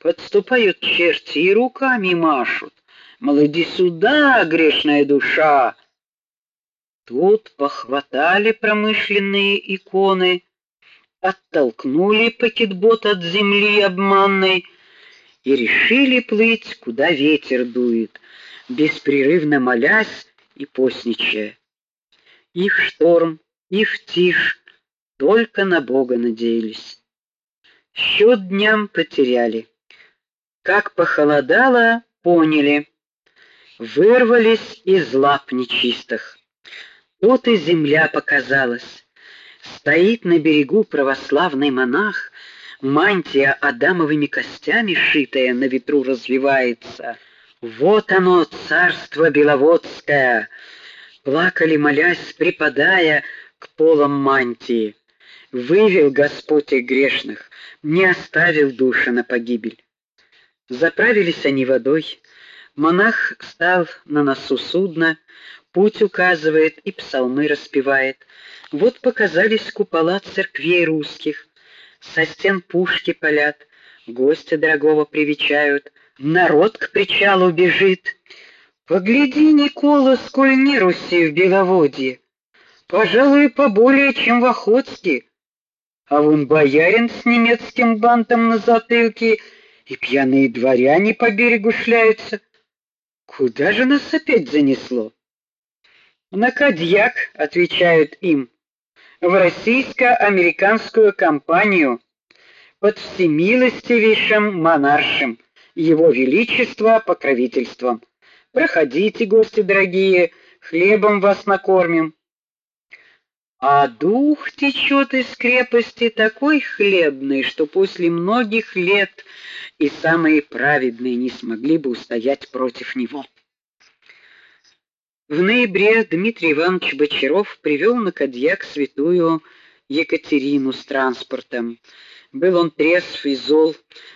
Подступают черти и руками машут. Мол, иди сюда, грешная душа. Тут похватали промышленные иконы, оттолкнули пакетбот от земли обманной и решили плыть, куда ветер дует, беспрерывно молясь и постничая. Их шторм, их тишь, только на Бога надеялись. Счет дням потеряли. Как похолодало, поняли. Вырвались из лап нечистых. Тут и земля показалась. Стоит на берегу православный монах, мантия адамовыми костями шитая на ветру развивается. Вот оно, царство беловодское. Плакали, молясь, припадая к полам мантии. Вывел Господь их грешных, не оставил души на погибель. Заправились они водой. Монах стал на носу судна, путь указывает и псалмы распевает. Вот показались купола церквей русских, со стен пушки палят, гостя дорогого привечают, народ к причалу бежит. Погляди, Никола, сколь не Руси в Беловодье. Пожалуй, поболее, чем в Охотске. А вон боярин с немецким бантом на затылке и пьяные дворяне по берегу шляются. Куда же нас опять занесло? На Кадьяк, отвечают им, в российско-американскую компанию под всемилостивейшим монаршем, его величество покровительством. Проходите, гости дорогие, хлебом вас накормим. А дух течет из крепости такой хлебный, что после многих лет и самые праведные не смогли бы устоять против него. В ноябре Дмитрий Иванович Бочаров привел на Кадьяк святую Екатерину с транспортом. Был он трезв и зол,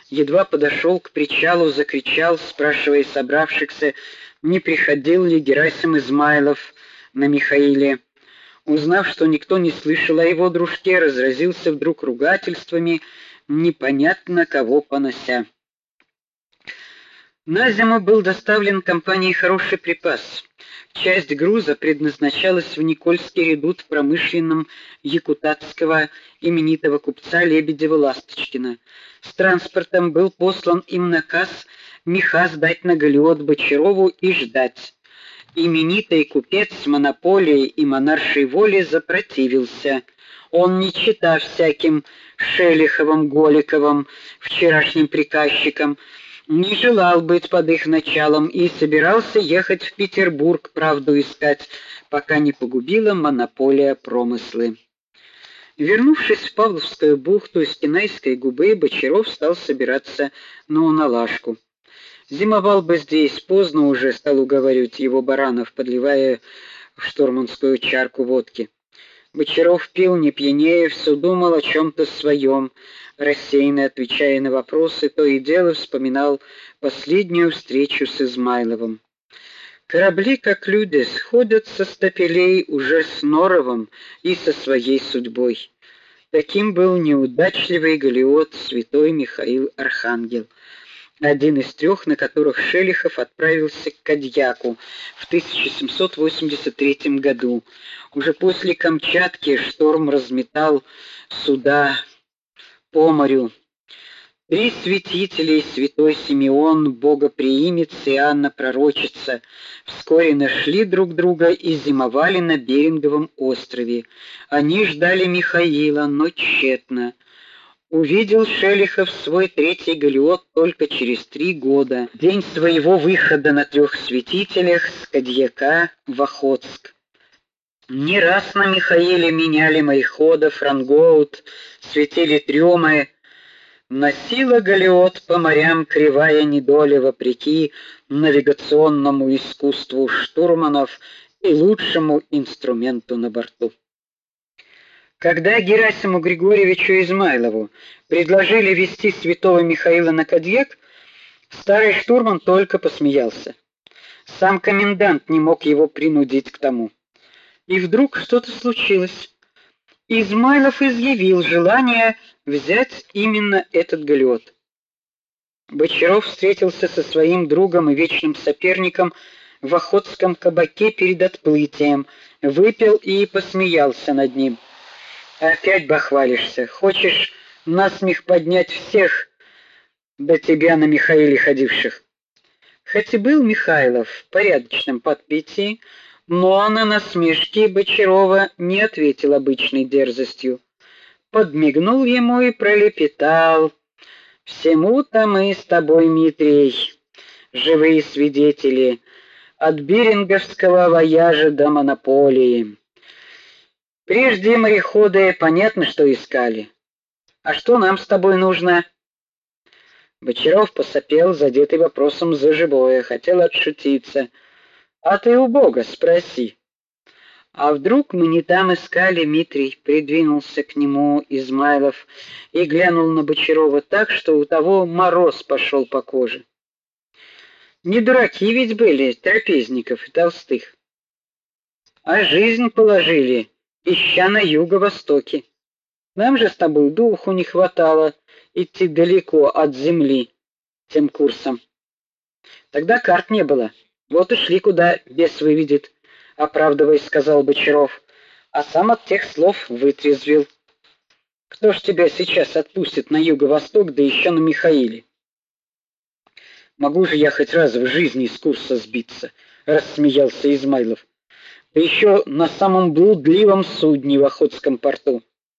едва подошел к причалу, закричал, спрашивая собравшихся, не приходил ли Герасим Измайлов на Михаиле. Узнав, что никто не слышал о его дружке, разразился вдруг ругательствами, непонятно кого понося. На зиму был доставлен компанией хороший припас. Часть груза предназначалась в Никольский редут промышленным якутатского именитого купца Лебедева-Ласточкина. С транспортом был послан им наказ меха сдать на галеот Бочарову и ждать. Именитый купец с монополией и монаршей волей запротивился. Он не чита всяким Шелиховым, Голиковым, вчерашним приказчикам, не желал быть под их началом и собирался ехать в Петербург правду искать, пока не погубила монополия промыслы. Вернувшись в Павловскую бухту с Кинайской губы, Бочаров стал собираться на Уналашку. Зимовал бы здесь, поздно уже стал уговаривать его Баранов, подливая в штурманскую чарку водки. Бочаров пил не пьянее, все думал о чем то своем, рассеянно отвечая на вопросы, то и дело вспоминал последнюю встречу с Измайловым. Корабли, как люди, сходят со стапелей уже с Норовым и со своей судьбой. Таким был неудачливый галеот Святой Михаил Архангел один из трех, на которых Шелихов отправился к Кадьяку в 1783 году. Уже после Камчатки шторм разметал суда по морю. Три святителей, святой Симеон, богоприимец и Анна пророчица, вскоре нашли друг друга и зимовали на Беринговом острове. Они ждали Михаила, но тщетно. Увидел Шелихов свой третий галеот только через три года, день своего выхода на трех святителях с Кадьяка в Охотск. Не раз на Михаиле меняли мореходов, рангоут, светили трёмы, Носила галеот по морям кривая недоля вопреки навигационному искусству штурманов и лучшему инструменту на борту. Когда Герасиму Григорьевичу Измайлову предложили вести святого Михаила на Кадьяк, старый штурман только посмеялся. Сам комендант не мог его принудить к тому. И вдруг что-то случилось. Измайлов изъявил желание взять именно этот галеот. Бочаров встретился со своим другом и вечным соперником в охотском кабаке перед отплытием, выпил и посмеялся над ним. Опять бахвалишься. Хочешь насмех поднять всех до тебя на Михаиле ходивших. Хоть и был Михайлов в порядочном подпитии, но на насмешки Бочарова не ответил обычной дерзостью. Подмигнул ему и пролепетал: "Всему-то мы с тобой, Митрий, живые свидетели от Беринговского вояжа до монополии. Прежде мореходы понятно, что искали. А что нам с тобой нужно?" Бочаров посопел, задетый вопросом за живое, хотел отшутиться. А ты у Бога спроси. А вдруг мы не там искали, Митрий придвинулся к нему Измайлов и глянул на Бочарова так, что у того мороз пошел по коже. Не дураки ведь были, трапезников и толстых. А жизнь положили, ища на юго-востоке. Нам же с тобой духу не хватало идти далеко от земли тем курсом. Тогда карт не было. Вот и шли куда бес выведет, оправдываясь, сказал Бочаров, а сам от тех слов вытрезвел. Кто ж тебя сейчас отпустит на юго-восток, да еще на Михаиле? Могу же я хоть раз в жизни с курса сбиться, рассмеялся Измайлов. Еще на самом блудливом судне в Охотском порту.